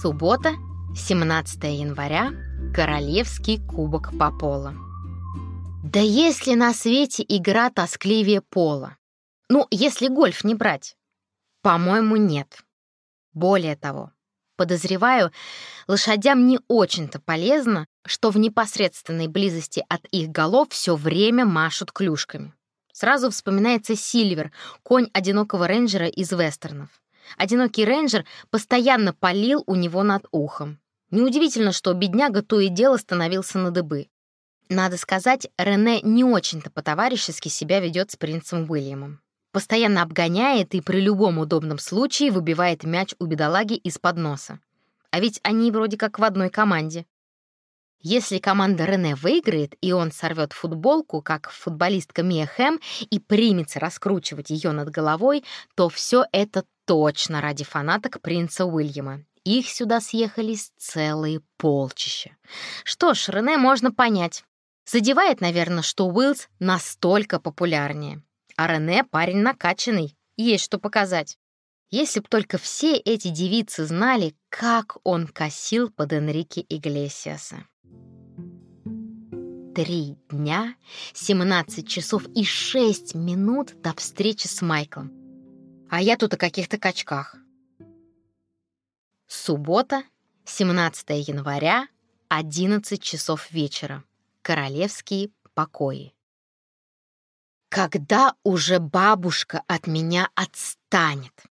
Суббота, 17 января, Королевский кубок по поло. Да есть ли на свете игра тоскливее пола? Ну, если гольф не брать. По-моему, нет. Более того, подозреваю, лошадям не очень-то полезно, что в непосредственной близости от их голов все время машут клюшками. Сразу вспоминается Сильвер, конь одинокого рейнджера из вестернов. Одинокий рейнджер постоянно палил у него над ухом. Неудивительно, что бедняга то и дело становился на дыбы. Надо сказать, Рене не очень-то по-товарищески себя ведет с принцем Уильямом. Постоянно обгоняет и при любом удобном случае выбивает мяч у бедолаги из-под носа. А ведь они вроде как в одной команде. Если команда Рене выиграет, и он сорвет футболку, как футболистка Мия Хэм, и примется раскручивать ее над головой, то все это точно ради фанаток принца Уильяма. Их сюда съехались целые полчища. Что ж, Рене можно понять. Задевает, наверное, что Уиллс настолько популярнее. А Рене парень накачанный, есть что показать. Если б только все эти девицы знали, как он косил под Энрике Иглесиаса. Три дня, 17 часов и 6 минут до встречи с Майклом. А я тут о каких-то качках. Суббота, 17 января, 11 часов вечера. Королевские покои. Когда уже бабушка от меня отстанет?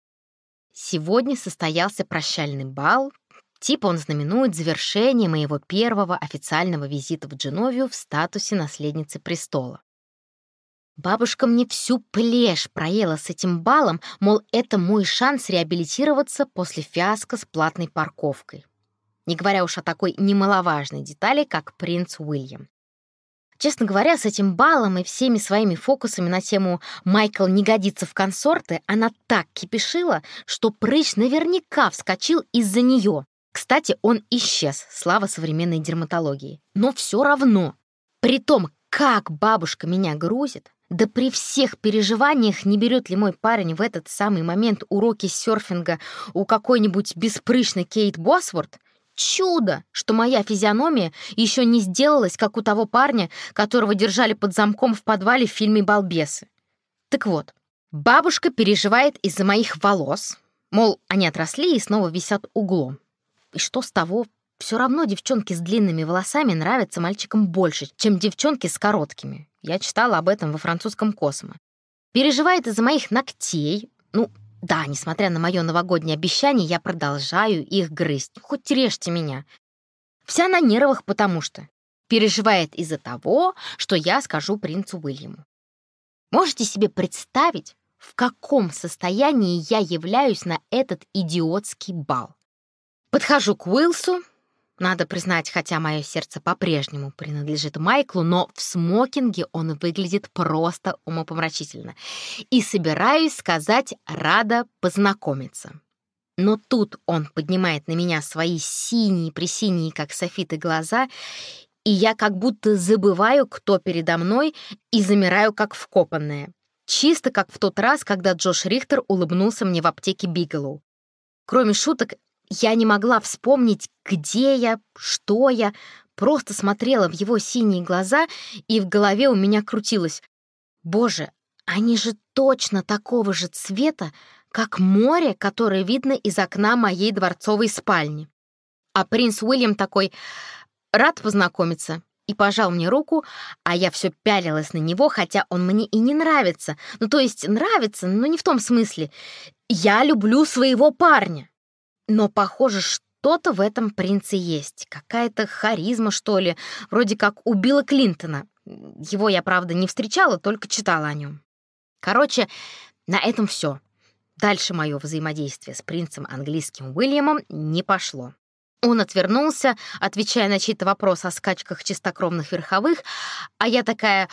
Сегодня состоялся прощальный бал, Типа он знаменует завершение моего первого официального визита в Дженовию в статусе наследницы престола. Бабушка мне всю плешь проела с этим балом, мол, это мой шанс реабилитироваться после фиаско с платной парковкой. Не говоря уж о такой немаловажной детали, как принц Уильям. Честно говоря, с этим балом и всеми своими фокусами на тему «Майкл не годится в консорты» она так кипишила, что прыщ наверняка вскочил из-за нее. Кстати, он исчез, слава современной дерматологии. Но все равно, при том, как бабушка меня грузит, да при всех переживаниях не берет ли мой парень в этот самый момент уроки серфинга у какой-нибудь беспрычной Кейт Босворд, чудо, что моя физиономия еще не сделалась, как у того парня, которого держали под замком в подвале в фильме «Балбесы». Так вот, бабушка переживает из-за моих волос, мол, они отросли и снова висят углом. И что с того? Все равно девчонки с длинными волосами нравятся мальчикам больше, чем девчонки с короткими. Я читала об этом во французском Космо. Переживает из-за моих ногтей. Ну, да, несмотря на мое новогоднее обещание, я продолжаю их грызть. Хоть режьте меня. Вся на нервах, потому что переживает из-за того, что я скажу принцу Уильяму. Можете себе представить, в каком состоянии я являюсь на этот идиотский бал? Подхожу к Уилсу. Надо признать, хотя мое сердце по-прежнему принадлежит Майклу, но в смокинге он выглядит просто умопомрачительно. И собираюсь сказать «рада познакомиться». Но тут он поднимает на меня свои синие-пресиние, как софиты, глаза, и я как будто забываю, кто передо мной, и замираю, как вкопанная. Чисто как в тот раз, когда Джош Рихтер улыбнулся мне в аптеке Бигалоу. Кроме шуток, я не могла вспомнить, где я, что я, просто смотрела в его синие глаза, и в голове у меня крутилось. Боже, они же точно такого же цвета, как море, которое видно из окна моей дворцовой спальни. А принц Уильям такой «рад познакомиться» и пожал мне руку, а я все пялилась на него, хотя он мне и не нравится. Ну, то есть нравится, но не в том смысле. Я люблю своего парня. Но, похоже, что-то в этом принце есть. Какая-то харизма, что ли, вроде как у Билла Клинтона. Его я, правда, не встречала, только читала о нем. Короче, на этом все. Дальше мое взаимодействие с принцем английским Уильямом не пошло. Он отвернулся, отвечая на чей-то вопрос о скачках чистокровных верховых, а я такая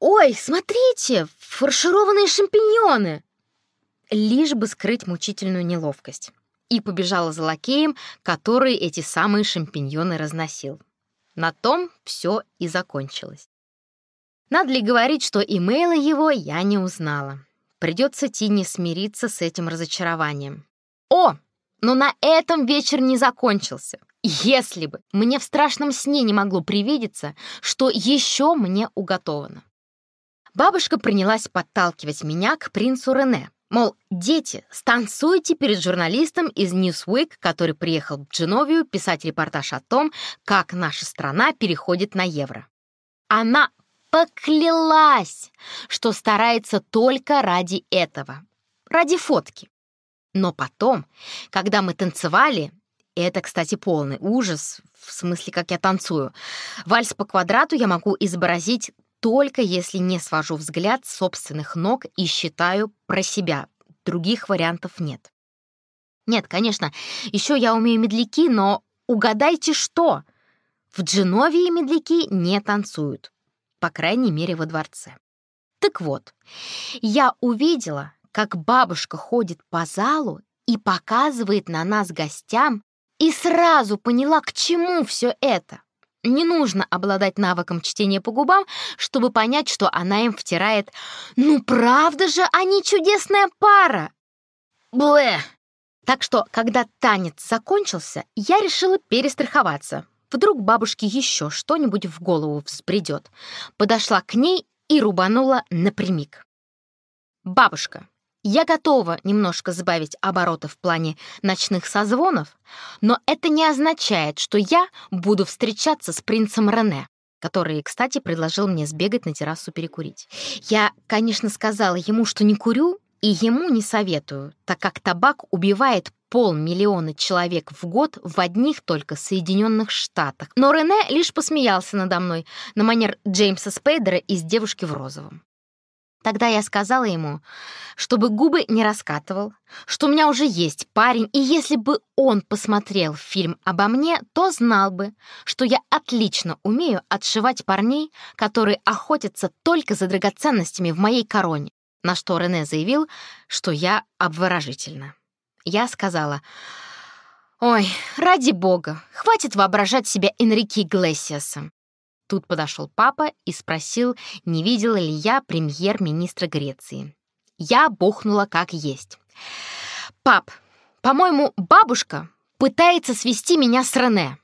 «Ой, смотрите, фаршированные шампиньоны!» Лишь бы скрыть мучительную неловкость и побежала за лакеем, который эти самые шампиньоны разносил. На том все и закончилось. Надо ли говорить, что имейла его я не узнала. Придется Тине смириться с этим разочарованием. О, Но на этом вечер не закончился. Если бы мне в страшном сне не могло привидеться, что еще мне уготовано. Бабушка принялась подталкивать меня к принцу Рене. Мол, дети, станцуйте перед журналистом из Newsweek, который приехал в Дженовию писать репортаж о том, как наша страна переходит на евро. Она поклялась, что старается только ради этого, ради фотки. Но потом, когда мы танцевали, это, кстати, полный ужас, в смысле, как я танцую, вальс по квадрату я могу изобразить только если не свожу взгляд с собственных ног и считаю про себя. Других вариантов нет. Нет, конечно, еще я умею медляки, но угадайте что? В Дженовии медляки не танцуют, по крайней мере, во дворце. Так вот, я увидела, как бабушка ходит по залу и показывает на нас гостям, и сразу поняла, к чему все это. Не нужно обладать навыком чтения по губам, чтобы понять, что она им втирает «Ну правда же, они чудесная пара!» Блэ! Так что, когда танец закончился, я решила перестраховаться. Вдруг бабушке еще что-нибудь в голову взбредет. Подошла к ней и рубанула напрямик. «Бабушка, я готова немножко сбавить обороты в плане ночных созвонов, но это не означает, что я буду встречаться с принцем Рене, который, кстати, предложил мне сбегать на террасу перекурить. Я, конечно, сказала ему, что не курю, и ему не советую, так как табак убивает полмиллиона человек в год в одних только Соединенных Штатах. Но Рене лишь посмеялся надо мной на манер Джеймса Спейдера из «Девушки в розовом». Тогда я сказала ему, чтобы губы не раскатывал, что у меня уже есть парень, и если бы он посмотрел фильм обо мне, то знал бы, что я отлично умею отшивать парней, которые охотятся только за драгоценностями в моей короне, на что Рене заявил, что я обворожительна. Я сказала, «Ой, ради бога, хватит воображать себя Энрике Иглесиасом. Тут подошел папа и спросил, не видела ли я премьер-министра Греции. Я бухнула как есть. «Пап, по-моему, бабушка пытается свести меня с Рене».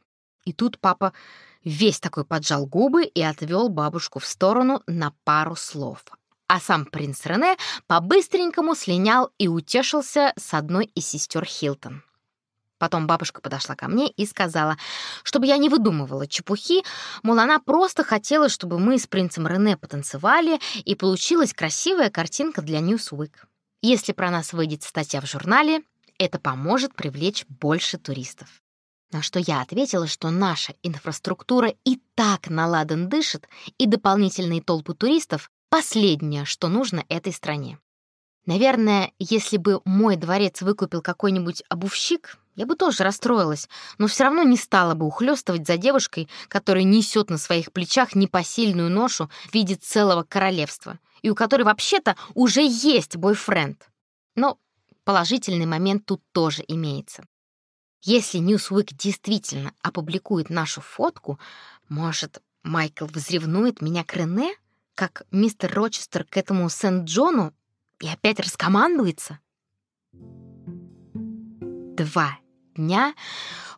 И тут папа весь такой поджал губы и отвел бабушку в сторону на пару слов. А сам принц Рене по-быстренькому слинял и утешился с одной из сестер Хилтон. Потом бабушка подошла ко мне и сказала, чтобы я не выдумывала чепухи, мол, она просто хотела, чтобы мы с принцем Рене потанцевали, и получилась красивая картинка для Newsweek. Если про нас выйдет статья в журнале, это поможет привлечь больше туристов. На что я ответила, что наша инфраструктура и так наладан дышит, и дополнительные толпы туристов — последнее, что нужно этой стране. Наверное, если бы мой дворец выкупил какой-нибудь обувщик, я бы тоже расстроилась, но все равно не стала бы ухлёстывать за девушкой, которая несет на своих плечах непосильную ношу в виде целого королевства, и у которой вообще-то уже есть бойфренд. Но положительный момент тут тоже имеется. Если Newsweek действительно опубликует нашу фотку, может, Майкл взревнует меня к Рене, как мистер Рочестер к этому Сент-Джону, и опять раскомандуется? Два дня,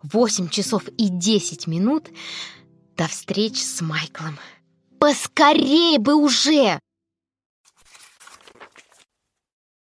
8 часов и 10 минут до встречи с Майклом. Поскорее бы уже!